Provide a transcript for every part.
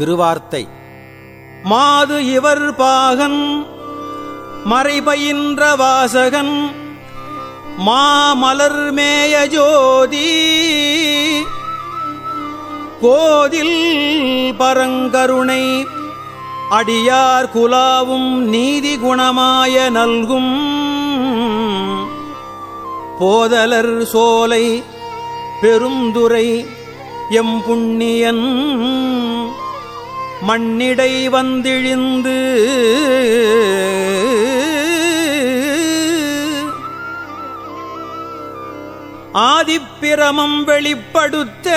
திருவார்த்தை. மாது இவர் பாகன் மறைபயின்ற வாசகன் மாமலர் மேய ஜோதி கோதில் பரங்கருணை அடியார் குலாவும் நீதி குணமாய நல்கும். போதலர் சோலை பெருந்துரை எம்புண்ணியன் மண்ணிடை வந்திழிந்து ஆதிப்பிரமம் வெளிப்படுத்த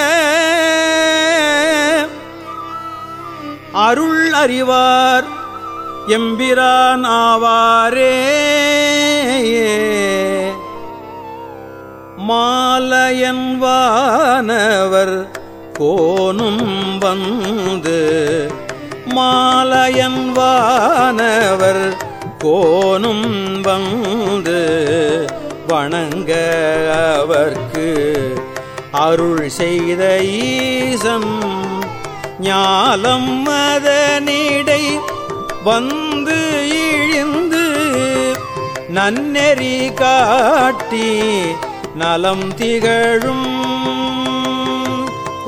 அருள் அறிவார் எம்பிரான் ஆவாரே. மாலயன்வானவர் கோனும் வந்து மாலயன்வானவர் கோனும் வந்து வணங்க அவர்க்கு அருள் செய்த ஈசன் ஞாலம் மதனிடை வந்து இழிந்து நன்னெறி காட்டி நலம் திகழும்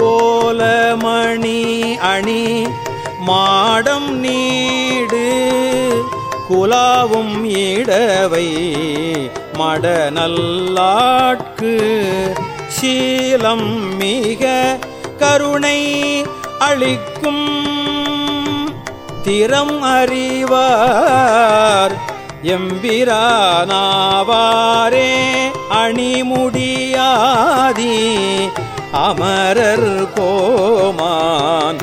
கோலமணி அணி மாடம் நீடு குலாவும் இடவை மடநல்லாட்கு சீலம் மிக கருணை அளிக்கும். திறம் அறிவார் எம்பிரானாவாரே அணிமுடியாதி அமரர் கோமான்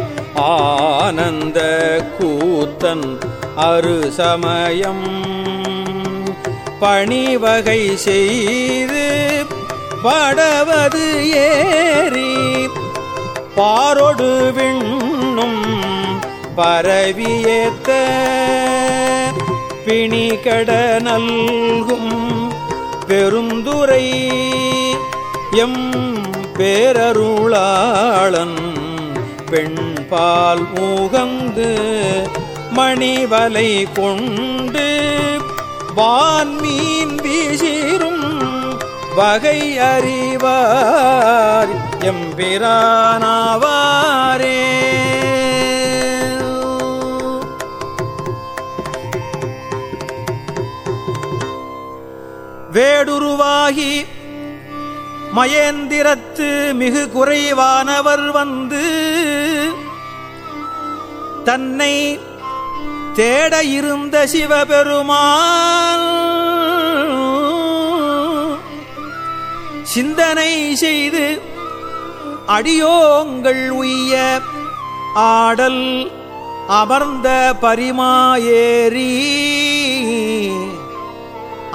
ஆனந்த கூத்தன் அரு சமயம் பணிவகை செய்து படவது ஏறி பாரொடு விண்ணும் பரவியேத்த பிணிகட நல்கும் பெருந்துரை எம் பேரருளாளன். பெண்பால் மூகந்து மணிவலை கொண்டு வான்மீன் வீசிரும் வகை அறிவார். எம்பிரானாவாரே. வேடுருவாகி மயேந்திரத்து மிகு குறைவானவர் வந்து தன்னை தேட இருந்த சிவபெருமான் சிந்தனை செய்து அடியோங்கள் உய்ய ஆடல் அமர்ந்த பரிமாயேறி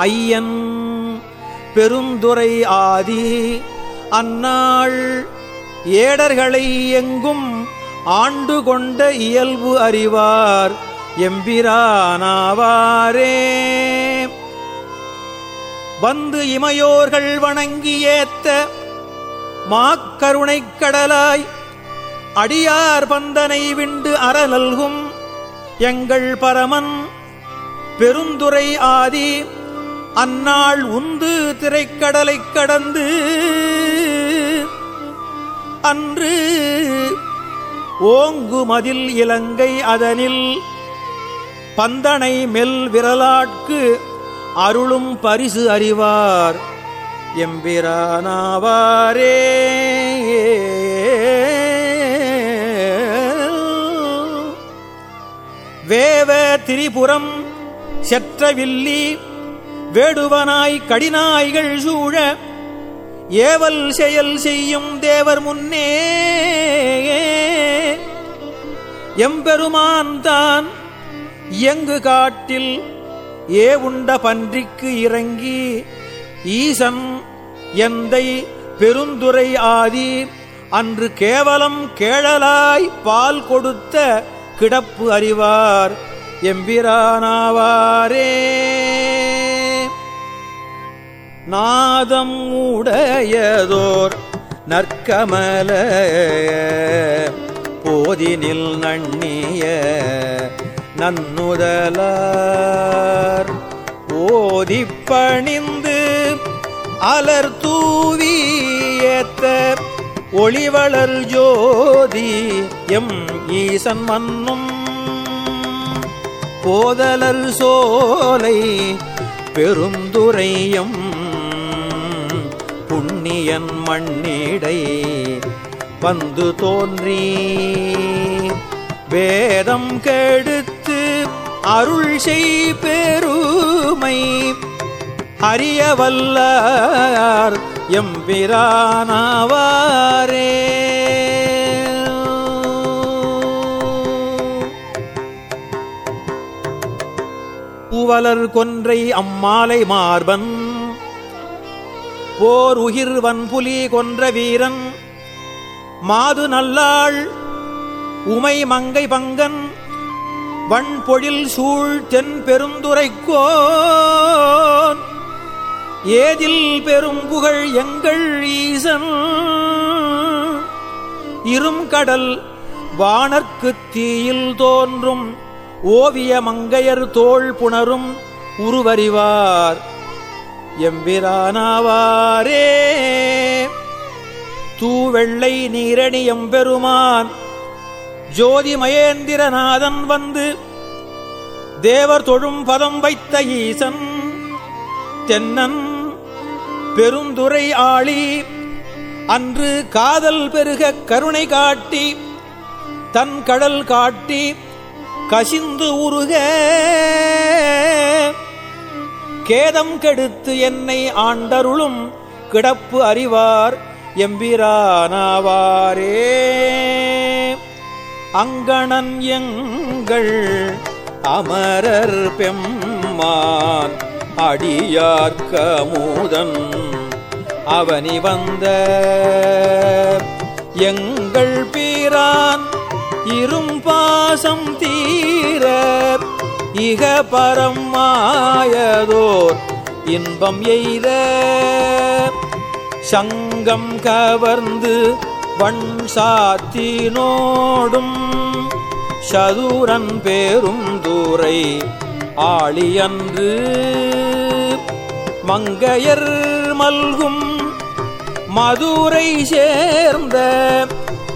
ஐயன் பெருந்துரை ஆதி. அந்நாள் ஏடர்களை எங்கும் ஆண்டு கொண்ட இயல்பு அறிவார் எம்பிரானாவாரே. வந்து இமையோர்கள் வணங்கி ஏத்த மாக்கருணைக் கடலாய் அடியார் பந்தனை விண்டு அறநல்கும் எங்கள் பரமன் பெருந்துரை ஆதி. அந்நாள் உந்து திரைக்கடலைக் கடந்து அன்று ஓங்கு மதில் இலங்கை அதனில் பந்தனை மெல் விரலாட்கு அருளும் பரிசு அறிவார். எம்பிரானாவாரே. வேவ திரிபுரம் செற்றவில்லி வேடுவனாய் கடினாய்கள் சூழ ஏவல் செயல் செய்யும் தேவர் முன்னே எம்பெருமான் தான் இயங்கு காட்டில் ஏ உண்ட பன்றிக்கு இறங்கி ஈசன் எந்தை பெருந்துரை ஆதி அன்று கேவலம் கேழலாய் பால் கொடுத்த கிடப்பு அறிவார் எம்பிரானாவாரே. நாதம் உடையதோர் நற்கமல போதினில் நண்ணிய நன்னுதலார். ஓதி பணிந்து அலர் தூவியத்த ஒளிவளர் ஜோதி எம் ஈசன் மன்னும். போதலர் சோலை பெருந்துரையம் புண்ணியன் மண்ணிடை வந்து தோன்றி வேதம் கெடுத்து அருள் செய் பெருமை. அறிய வல்லார் எம்பிரானாவாரே. புவலர் கொன்றை அம்மாலை மார்பன் போர் உயிர் வன்புலி கொன்ற வீரன் மாது நல்லாள் உமை மங்கை பங்கன் வண்பொழில் சூழ் தென் பெருந்துரைக்கோன். ஏதில் பெரும் புகழ் எங்கள் ஈசன் இரும் கடல் வானர்க்கு தீயில் தோன்றும் ஓவிய மங்கையர் தோல் புணரும் உருவறிவார். எம்பிரானாவாரே. தூவெள்ளை நீரணி எம்பெருமான் ஜோதி மகேந்திரநாதன் வந்து தேவர் தொழும் பதம் வைத்த ஈசன் தென்னன் பெருந்துரை ஆளி அன்று காதல் பெருக கருணை காட்டி தன் கடல் காட்டி கசிந்து உருக. கேதம் கெடுத்து என்னை ஆண்டருளும் கிடப்பு அறிவார் எம்பிரானாவாரே. அங்கணன் எங்கள் அமரர் பெம்மான் அடியார்க்கமுதன் அவனி வந்த எங்கள் பீரான் இரும்பாசம் தீர இக பரமாயதோர் இன்பம் எய்த சங்கம் கவர்ந்து வண் சாத்தினோடும் சதுரன் பேரும் தூரை ஆளியன்று மங்கையர் மல்கும் மதுரை சேர்ந்த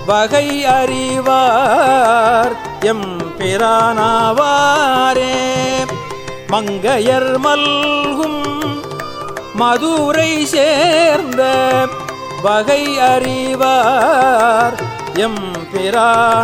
வகை அறிவார். எம் பிரானாவாரே. மங்கையர் மல்கும் மதுரை சேர்ந்த வகை அறிவார். எம் பிரானாவாரே.